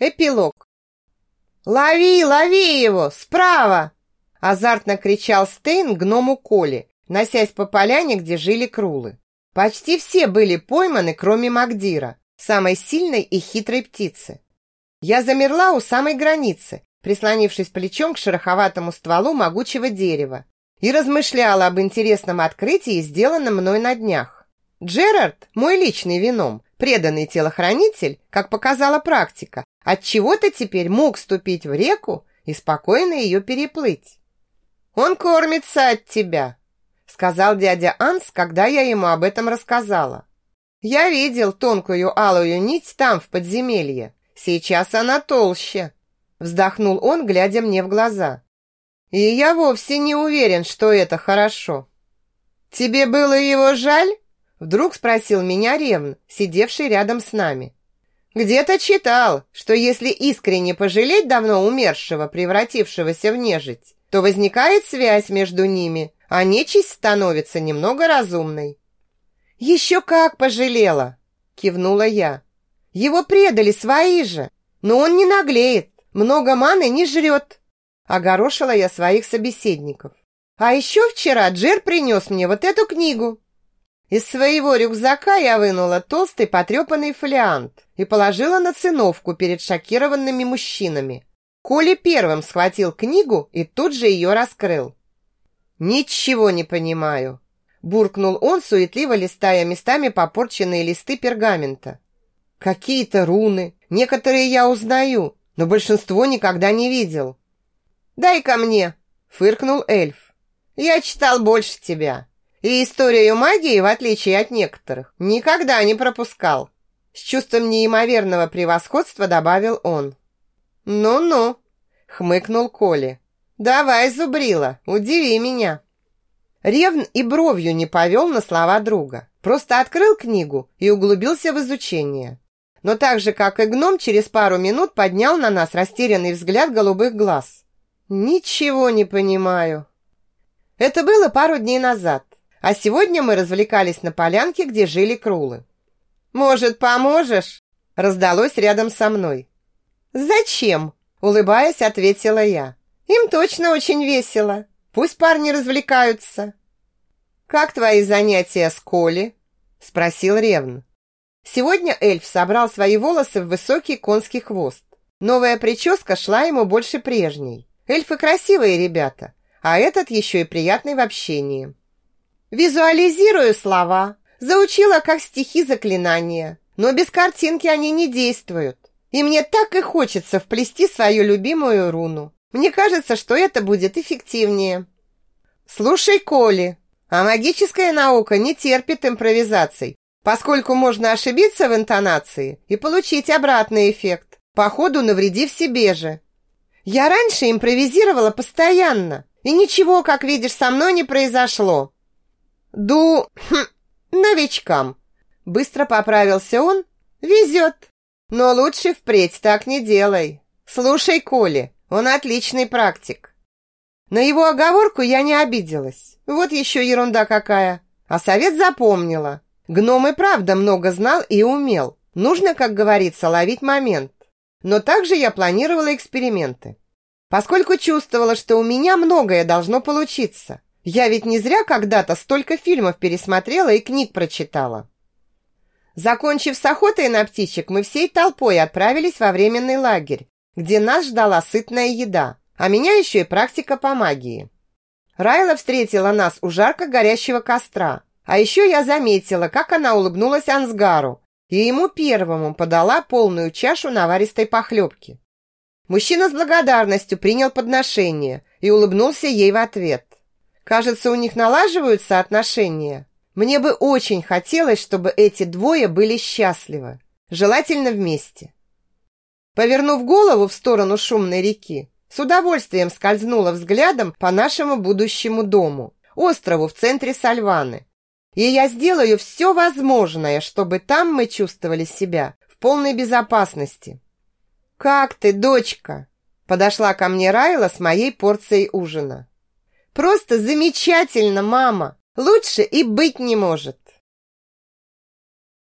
Эпилог. «Лови, лови его! Справа!» Азартно кричал Стейн гному Коли, носясь по поляне, где жили крулы. Почти все были пойманы, кроме Магдира, самой сильной и хитрой птицы. Я замерла у самой границы, прислонившись плечом к шероховатому стволу могучего дерева, и размышляла об интересном открытии, сделанном мной на днях. Джерард, мой личный вином, преданный телохранитель, как показала практика, от чего то теперь мог ступить в реку и спокойно ее переплыть. Он кормится от тебя, сказал дядя Анс, когда я ему об этом рассказала. Я видел тонкую алую нить там в подземелье. Сейчас она толще, вздохнул он, глядя мне в глаза. И я вовсе не уверен, что это хорошо. Тебе было его жаль? Вдруг спросил меня Ревн, сидевший рядом с нами. Где-то читал, что если искренне пожалеть давно умершего, превратившегося в нежить, то возникает связь между ними, а нечисть становится немного разумной. «Еще как пожалела!» – кивнула я. «Его предали свои же, но он не наглеет, много маны не жрет!» Огорошила я своих собеседников. «А еще вчера Джер принес мне вот эту книгу, из своего рюкзака я вынула толстый потрепанный фолиант и положила на циновку перед шокированными мужчинами. Коля первым схватил книгу и тут же ее раскрыл. «Ничего не понимаю», – буркнул он, суетливо листая местами попорченные листы пергамента. «Какие-то руны, некоторые я узнаю, но большинство никогда не видел». «Дай ко мне», – фыркнул эльф. «Я читал больше тебя». И историю магии, в отличие от некоторых, никогда не пропускал. С чувством неимоверного превосходства добавил он. «Ну-ну», — хмыкнул Коли. «Давай, зубрила, удиви меня». Ревн и бровью не повел на слова друга. Просто открыл книгу и углубился в изучение. Но так же, как и гном, через пару минут поднял на нас растерянный взгляд голубых глаз. «Ничего не понимаю». Это было пару дней назад. А сегодня мы развлекались на полянке, где жили крулы. «Может, поможешь?» раздалось рядом со мной. «Зачем?» улыбаясь, ответила я. «Им точно очень весело. Пусть парни развлекаются». «Как твои занятия с Коли?» спросил Ревн. Сегодня эльф собрал свои волосы в высокий конский хвост. Новая прическа шла ему больше прежней. Эльфы красивые ребята, а этот еще и приятный в общении. Визуализирую слова, заучила как стихи заклинания, но без картинки они не действуют. И мне так и хочется вплести свою любимую руну. Мне кажется, что это будет эффективнее. Слушай, Коли, а магическая наука не терпит импровизаций, поскольку можно ошибиться в интонации и получить обратный эффект, по ходу навредив себе же. Я раньше импровизировала постоянно, и ничего, как видишь, со мной не произошло. Ду... Хм, новичкам. Быстро поправился он. Везет. Но лучше впредь так не делай. Слушай Коли, он отличный практик. На его оговорку я не обиделась. Вот еще ерунда какая. А совет запомнила. Гном и правда много знал и умел. Нужно, как говорится, ловить момент. Но также я планировала эксперименты. Поскольку чувствовала, что у меня многое должно получиться. Я ведь не зря когда-то столько фильмов пересмотрела и книг прочитала. Закончив с охотой на птичек, мы всей толпой отправились во временный лагерь, где нас ждала сытная еда, а меня еще и практика по магии. Райла встретила нас у жарко горящего костра, а еще я заметила, как она улыбнулась Ансгару и ему первому подала полную чашу наваристой похлебки. Мужчина с благодарностью принял подношение и улыбнулся ей в ответ. Кажется, у них налаживаются отношения. Мне бы очень хотелось, чтобы эти двое были счастливы, желательно вместе. Повернув голову в сторону шумной реки, с удовольствием скользнула взглядом по нашему будущему дому, острову в центре Сальваны. И я сделаю все возможное, чтобы там мы чувствовали себя в полной безопасности. «Как ты, дочка?» Подошла ко мне Райла с моей порцией ужина. Просто замечательно, мама. Лучше и быть не может.